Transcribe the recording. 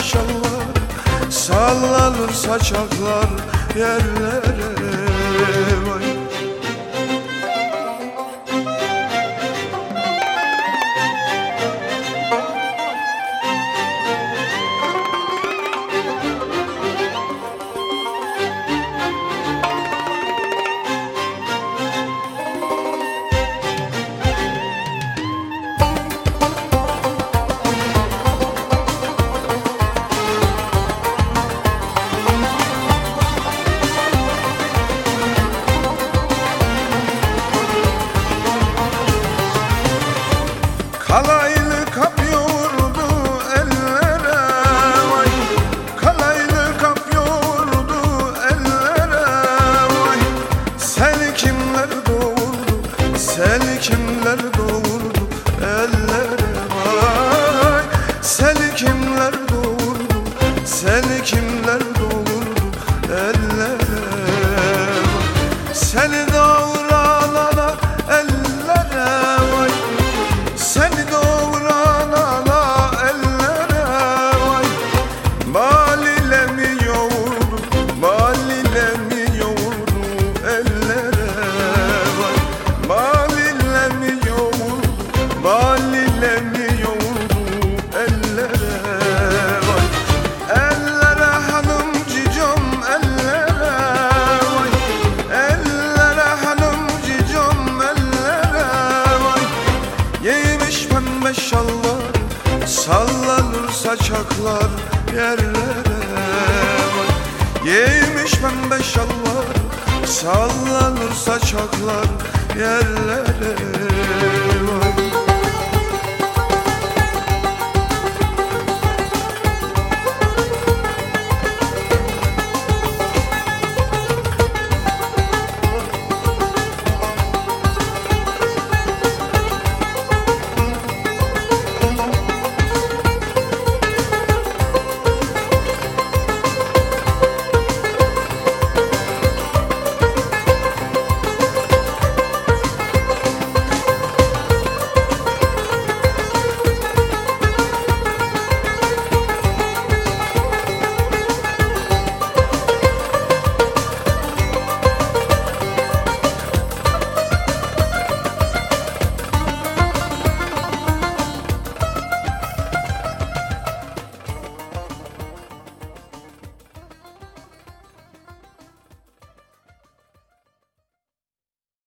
maşallah Sallanır saçaklar yerlere vay. Seni kimler doğurdu Seni kimler doğurdu ellere Seni Yemiş pembe şallar Sallanır saçaklar yerlere vay Yemiş pembe şallar Sallanır saçaklar yerlere vay